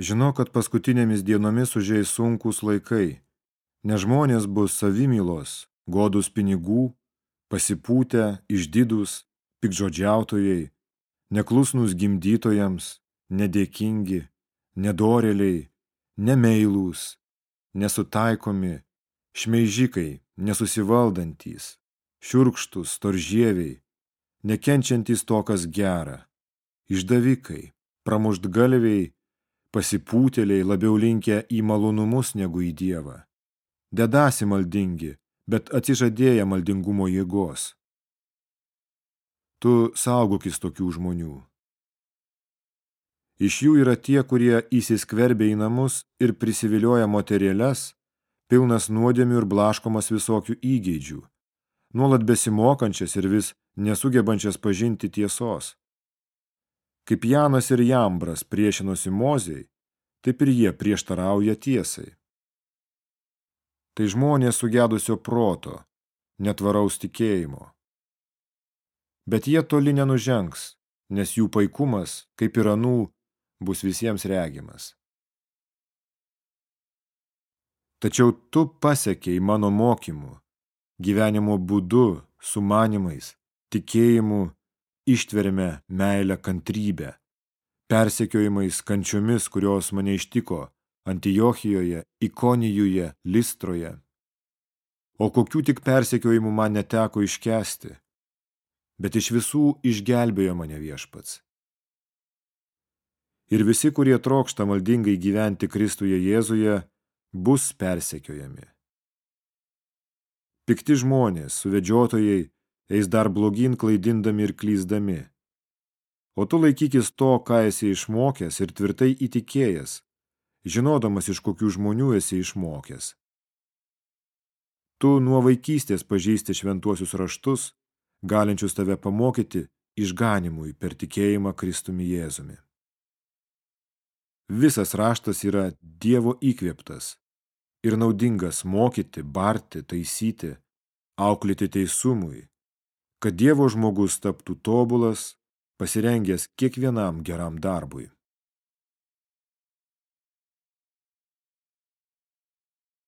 Žinau, kad paskutinėmis dienomis užėjai sunkūs laikai, nes žmonės bus savimylos, godus pinigų, pasipūtę, išdidus, pikžodžiautojai, neklusnus gimdytojams, nedėkingi, nedoreliai, nemeilūs, nesutaikomi, šmeižikai, nesusivaldantys, šiurkštus, storžieviai, nekenčiantys to, kas gera, išdavikai, pramuštgalviai, pasipūtėliai labiau linkę į malonumus negu į Dievą. Dedasi maldingi, bet atsižadėję maldingumo jėgos. Tu saugokis tokių žmonių. Iš jų yra tie, kurie įsiskverbia į namus ir prisivilioja moterėles, pilnas nuodėmių ir blaškomas visokių įgeidžių, nuolat besimokančias ir vis nesugebančias pažinti tiesos. Kaip Janas ir Jambras priešinosi Mozei, taip ir jie prieštarauja tiesai. Tai žmonės sugedusio proto, netvaraus tikėjimo. Bet jie toli nenužengs, nes jų paikumas, kaip ir anų, bus visiems regimas. Tačiau tu pasiekėjai mano mokymu, gyvenimo būdu, sumanimais, tikėjimu ištverime meilę kantrybę, persekiojimais kančiomis, kurios mane ištiko Antijochijoje, Ikonijuje, Listroje. O kokių tik persekiojimų man neteko iškesti, bet iš visų išgelbėjo mane viešpats. Ir visi, kurie trokšta maldingai gyventi Kristuje Jėzuje, bus persekiojami. Pikti žmonės, suvedžiotojai, eis dar blogin klaidindami ir klyzdami. O tu laikykis to, ką esi išmokęs ir tvirtai įtikėjęs, žinodamas, iš kokių žmonių esi išmokęs. Tu nuo vaikystės pažįsti šventuosius raštus, galinčius tave pamokyti išganimui per tikėjimą Kristumi Jėzumi. Visas raštas yra Dievo įkvėptas ir naudingas mokyti, barti, taisyti, auklėti teisumui, kad Dievo žmogus taptų tobulas, pasirengęs kiekvienam geram darbui.